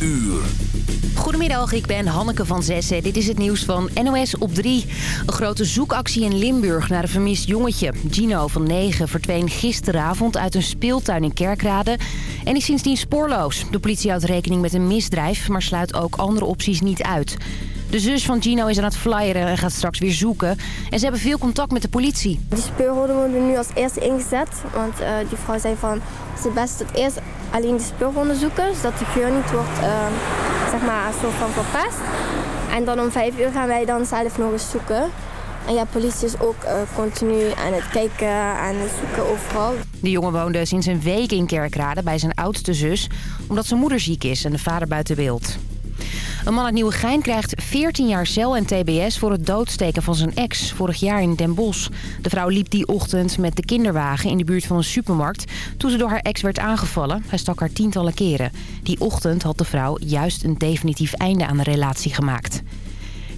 uur. Goedemiddag, ik ben Hanneke van Zessen. Dit is het nieuws van NOS op 3. Een grote zoekactie in Limburg naar een vermist jongetje. Gino van 9 verdween gisteravond uit een speeltuin in Kerkrade... en is sindsdien spoorloos. De politie houdt rekening met een misdrijf... maar sluit ook andere opties niet uit. De zus van Gino is aan het flyeren en gaat straks weer zoeken. En ze hebben veel contact met de politie. Die speurhonden worden nu als eerste ingezet. Want uh, die vrouw zei van, het is best het eerst alleen de speurhonden zoeken. Zodat de geur niet wordt, uh, zeg maar, een soort van verpest. En dan om vijf uur gaan wij dan zelf nog eens zoeken. En ja, politie is ook uh, continu aan het kijken en het zoeken overal. De jongen woonde sinds een week in Kerkrade bij zijn oudste zus... omdat zijn moeder ziek is en de vader buiten beeld. Een man uit Nieuwegein krijgt 14 jaar cel en tbs voor het doodsteken van zijn ex vorig jaar in Den Bosch. De vrouw liep die ochtend met de kinderwagen in de buurt van een supermarkt toen ze door haar ex werd aangevallen. Hij stak haar tientallen keren. Die ochtend had de vrouw juist een definitief einde aan de relatie gemaakt.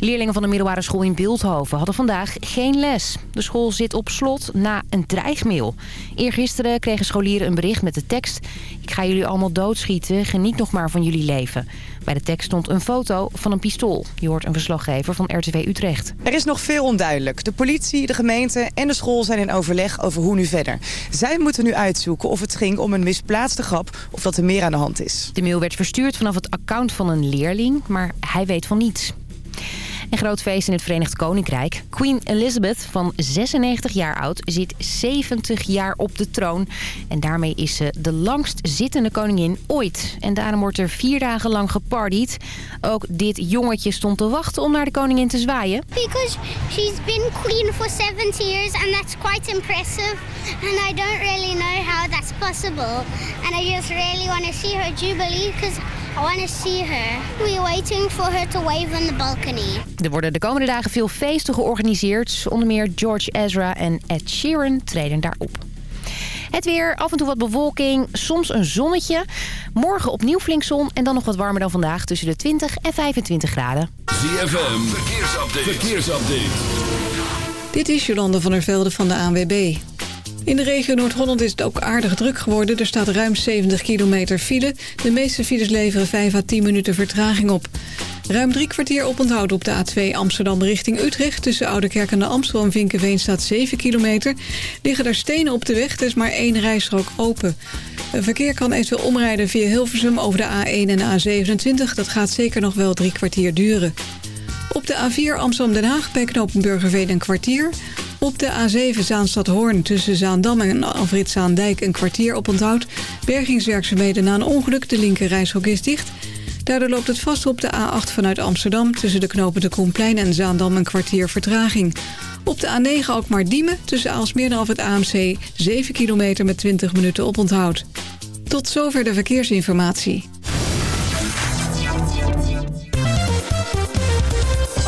Leerlingen van de middelbare school in Beeldhoven hadden vandaag geen les. De school zit op slot na een dreigmail. Eergisteren kregen scholieren een bericht met de tekst... Ik ga jullie allemaal doodschieten, geniet nog maar van jullie leven. Bij de tekst stond een foto van een pistool. Je hoort een verslaggever van RTW Utrecht. Er is nog veel onduidelijk. De politie, de gemeente en de school zijn in overleg over hoe nu verder. Zij moeten nu uitzoeken of het ging om een misplaatste grap... of dat er meer aan de hand is. De mail werd verstuurd vanaf het account van een leerling, maar hij weet van niets. Een groot feest in het Verenigd Koninkrijk. Queen Elizabeth van 96 jaar oud zit 70 jaar op de troon. En daarmee is ze de langst zittende koningin ooit. En daarom wordt er vier dagen lang gepartied. Ook dit jongetje stond te wachten om naar de koningin te zwaaien. Because she's been queen for 70 years and that's quite impressive. And I don't really know how that's possible. And I just really want to see her jubilee because I want to see her. We're waiting for her to wave on the balcony. Er worden de komende dagen veel feesten georganiseerd. Onder meer George Ezra en Ed Sheeran treden daarop. Het weer, af en toe wat bewolking, soms een zonnetje. Morgen opnieuw flink zon en dan nog wat warmer dan vandaag... tussen de 20 en 25 graden. ZFM, verkeersupdate. verkeersupdate. Dit is Jolande van der Velde van de ANWB. In de regio Noord-Holland is het ook aardig druk geworden. Er staat ruim 70 kilometer file. De meeste files leveren 5 à 10 minuten vertraging op. Ruim drie kwartier oponthoud op de A2 Amsterdam richting Utrecht. Tussen Oudekerk en de Amstel en Vinkenveen staat 7 kilometer. Liggen daar stenen op de weg, is maar één rijstrook open. Het verkeer kan eventueel omrijden via Hilversum over de A1 en de A27. Dat gaat zeker nog wel drie kwartier duren. Op de A4 Amsterdam-Den Haag bij knooppunt Burgerveen een kwartier. Op de A7 Zaanstad-Hoorn tussen Zaandam en Alfred Zaandijk een kwartier op onthoud. Bergingswerkzaamheden na een ongeluk, de linker reishok is dicht. Daardoor loopt het vast op de A8 vanuit Amsterdam... tussen de knopen de Koenplein en Zaandam een kwartier vertraging. Op de A9 Alkmaar-Diemen tussen Aalsmeer en het AMC... 7 kilometer met 20 minuten op onthoud. Tot zover de verkeersinformatie.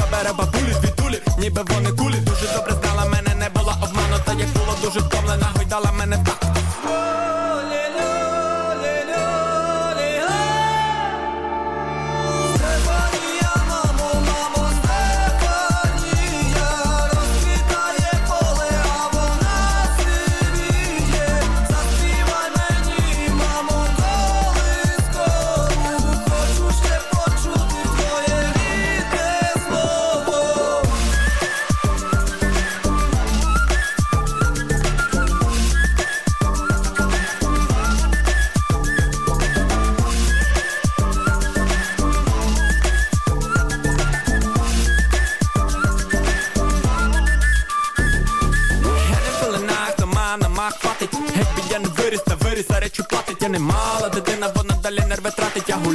забере бабулі, дві тулі, ніби вони кулі, дуже добре знала мене. niet malen. De dingen van het alleen naar betraat het jou.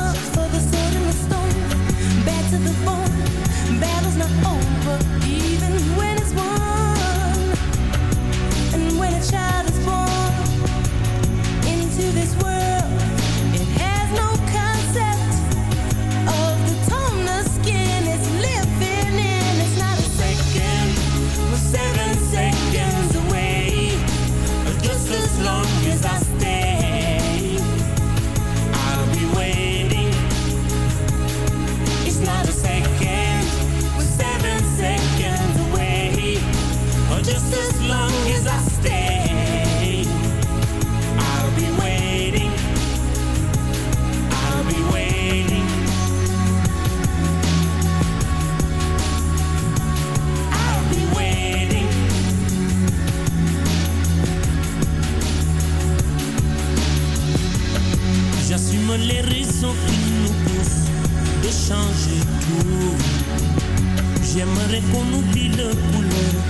J'aimerais qu'on oublie le couleur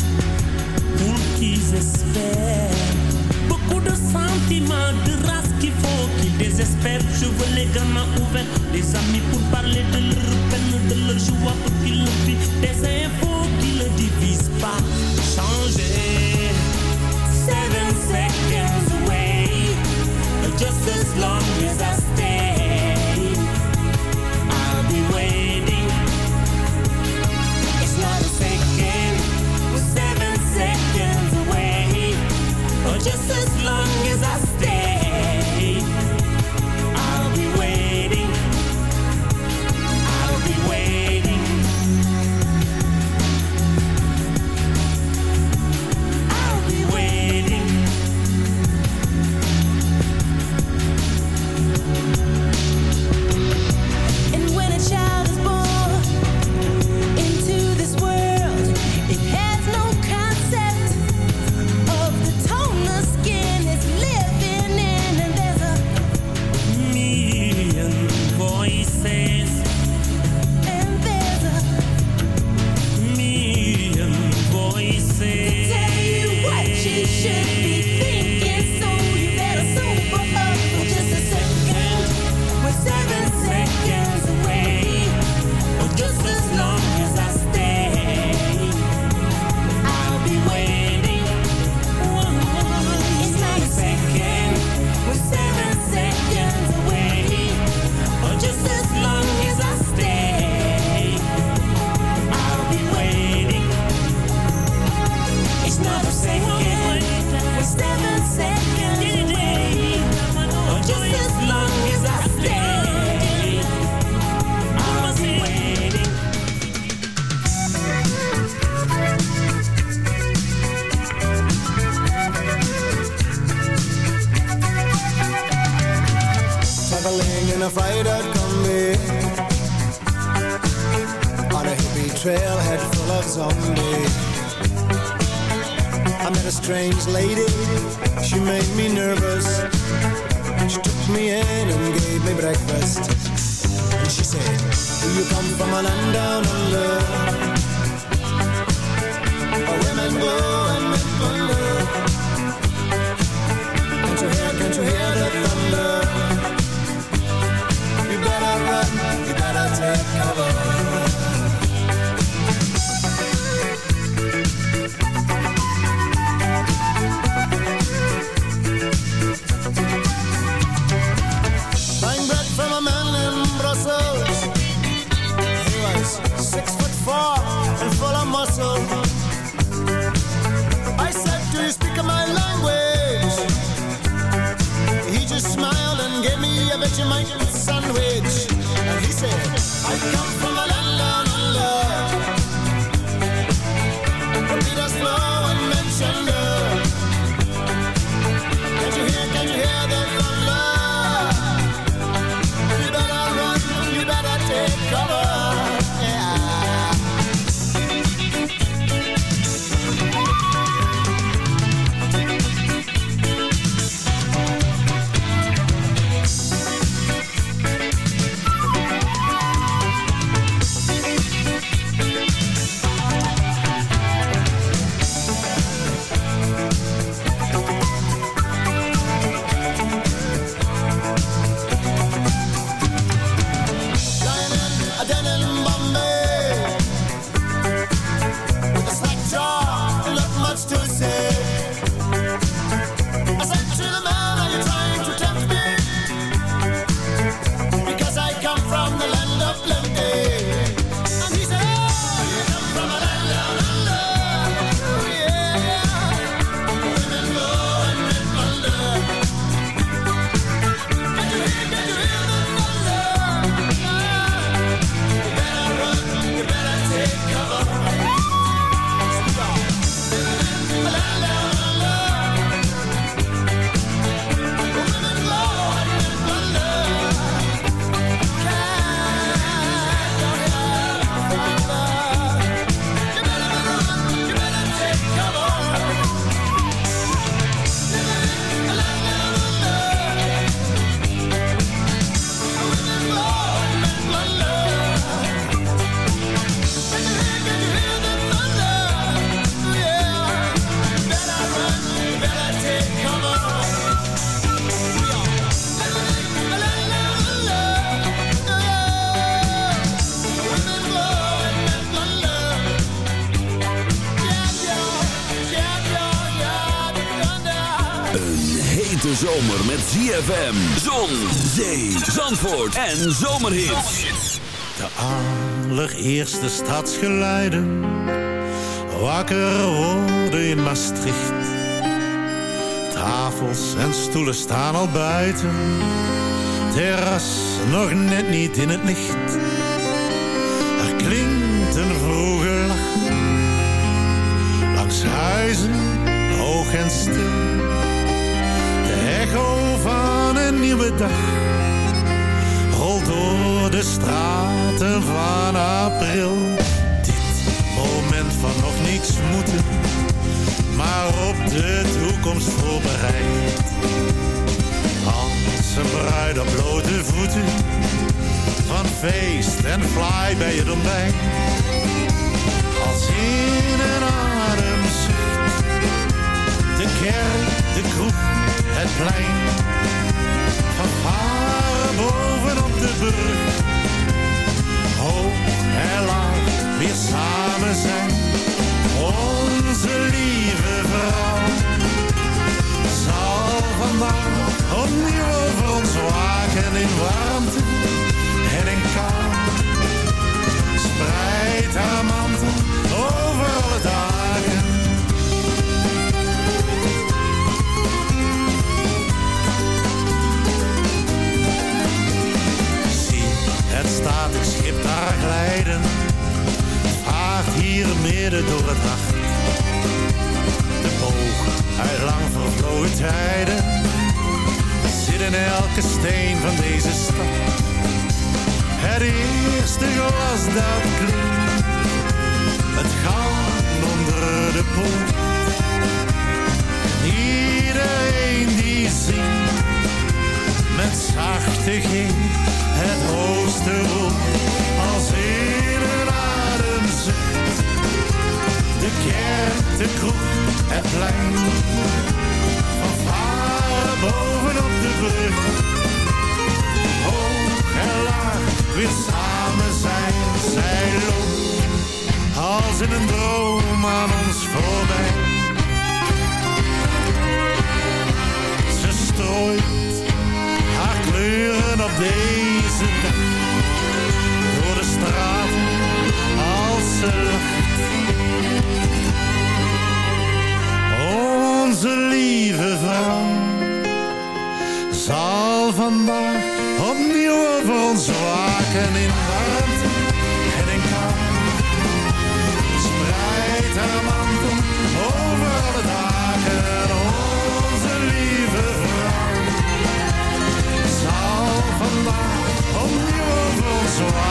pour qu'ils espèrent. Beaucoup de sentiments, de race qu'il faut qu'ils désespèrent. Je veux les gamins ouverts, des amis pour parler de leur peine, de leur joie pour qu'ils le vivent. Des infos qui ne divisent pas. Changer. Seven seconds trailhead full of zombies. I met a strange lady, she made me nervous. She took me in and gave me breakfast. And she said, do you come from a land down under? Where women go and men wonder Can't you hear, can't you hear the thunder? You better run, you better take cover come en zomerhits. De allereerste stadsgeluiden Wakker worden in Maastricht. Tafels en stoelen staan al buiten Terras nog net niet in het licht. Er klinkt een vroege lach Langs huizen, hoog en stil. De echo van een nieuwe dag door de straten van april. Dit moment van nog niks moeten, maar op de toekomst voorbereid. Als een bruid op blote voeten, van feest en fly bij het ontbijt. Als in een ademzucht, de kerk, de kroeg, het plein bovenop de brug. Hoog en laag weer samen zijn. Onze lieve vrouw zal vandaag opnieuw over ons waken in warmte en in kou. Spreid haar mantel over alle dagen. Glijden, vaart hier midden door het nacht. De boog uit lang vervlogen tijden, zit in elke steen van deze stad. Het eerste glas dat klinkt, het gaat onder de poort. Iedereen die zingt met zachte G het hoogste als in een ademzucht. De kerk, de kroeg, het plein, van varen bovenop de brug. Hoog en laag, weer samen zijn, zij loopt als in een droom aan ons voorbij. Ze strooit haar kleuren op deze Door de straat als ze lacht. Onze lieve vrouw zal vandaag opnieuw over ons waken in over ons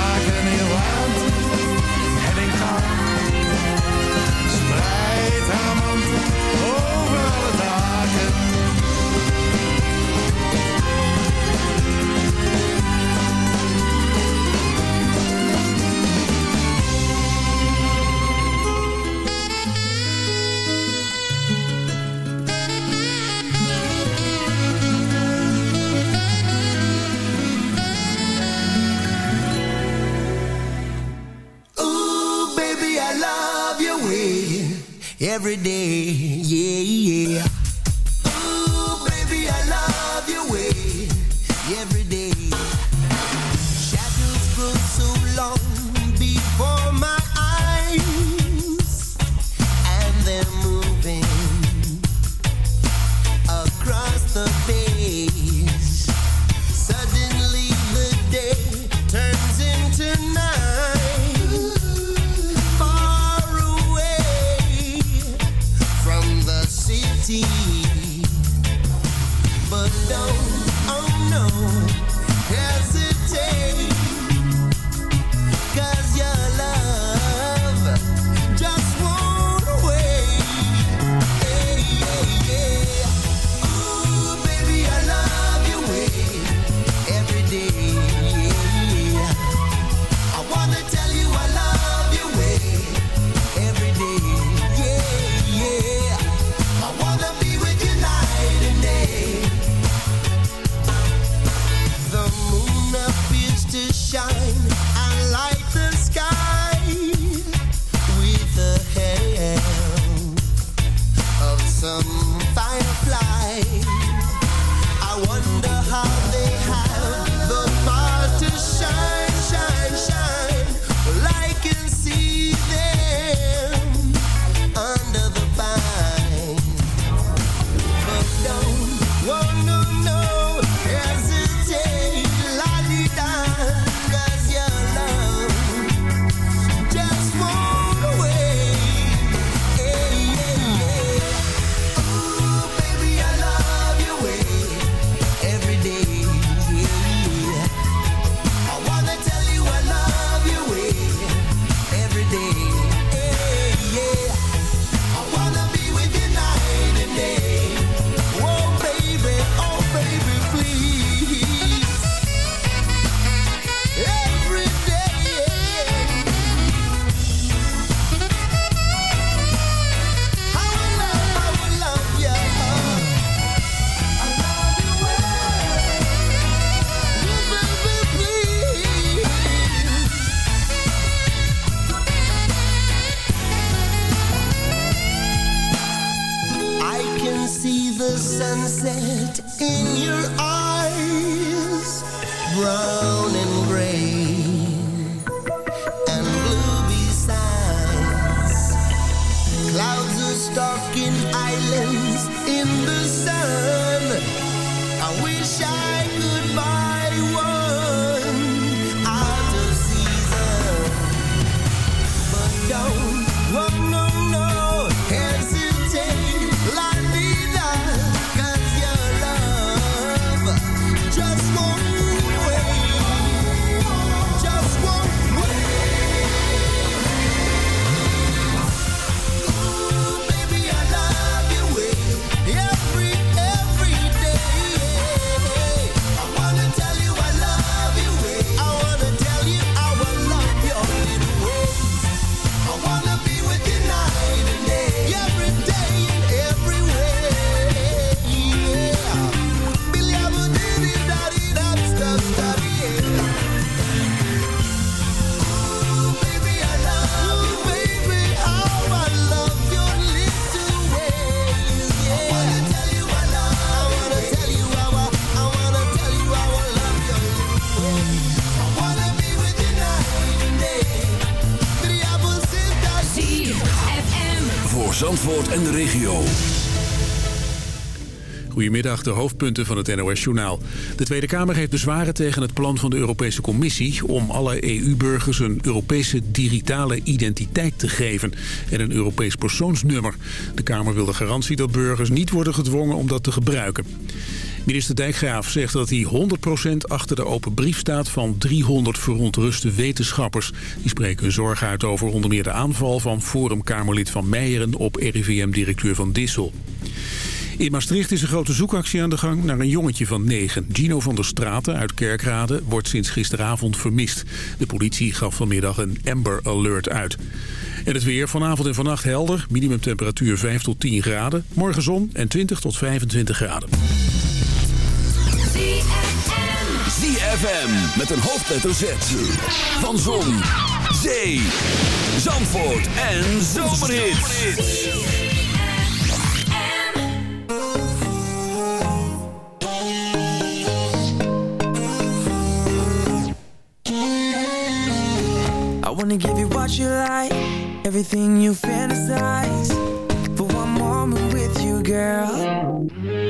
every day. Brown en de regio. Goedemiddag, de hoofdpunten van het NOS-journaal. De Tweede Kamer heeft bezwaren tegen het plan van de Europese Commissie... om alle EU-burgers een Europese digitale identiteit te geven... en een Europees persoonsnummer. De Kamer wil de garantie dat burgers niet worden gedwongen om dat te gebruiken. Minister Dijkgraaf zegt dat hij 100% achter de open brief staat van 300 verontruste wetenschappers. Die spreken hun zorg uit over onder meer de aanval van Forumkamerlid van Meijeren op RIVM-directeur Van Dissel. In Maastricht is een grote zoekactie aan de gang naar een jongetje van negen. Gino van der Straten uit Kerkrade wordt sinds gisteravond vermist. De politie gaf vanmiddag een Amber Alert uit. En het weer vanavond en vannacht helder. Minimumtemperatuur 5 tot 10 graden. Morgen zon en 20 tot 25 graden. ZFM met een hoofdletter Z. Van Zon, Zee, Zandvoort en Zomerhits. I wanna give you what you like, everything you fantasize. For one moment with you, girl.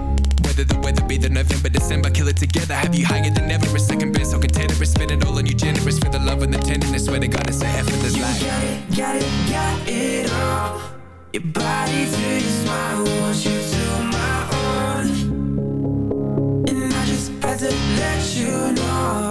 whether the weather be the November, December, kill it together. Have you higher than ever? A second best, so contented. Spend it all on you, generous for the love and the tenderness. Swear to God, it's a effortless life. Got it, got it, got it all. Your body to your smile, want you to my own. And I just had to let you know.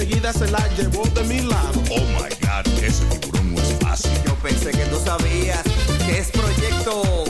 enseguida se la llevó de mi lado. Oh my god, ese tiburón no es fácil. Yo pensé que no sabías que es proyecto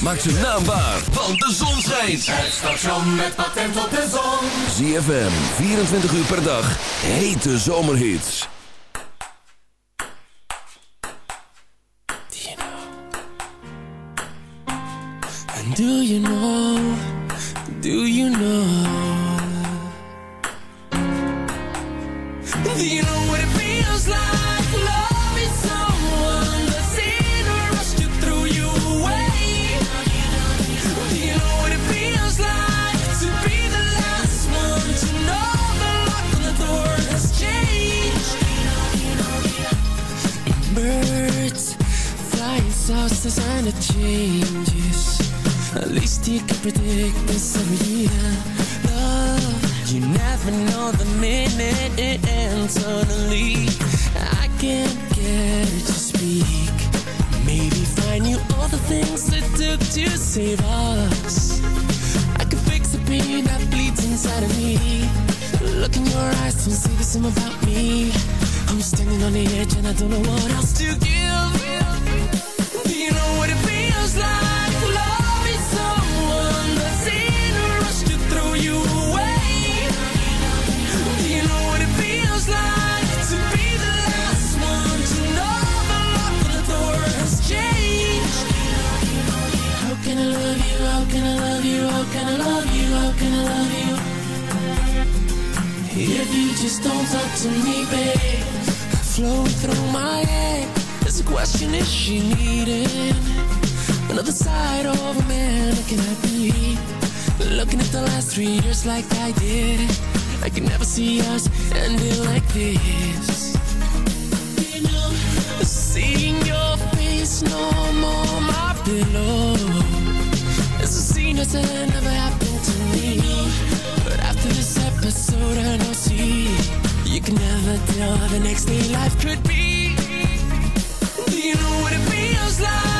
Maak ze naambaar, want de zon schijnt. Het station met patent op de zon. ZFM, 24 uur per dag, hete zomerhits. Do you know? And do you know? three years like I did. I could never see us ending like this. Seeing your face no more my pillow. It's a scene that's never happened to me. But after this episode, I know see you can never tell the next day life could be. Do you know what it feels like?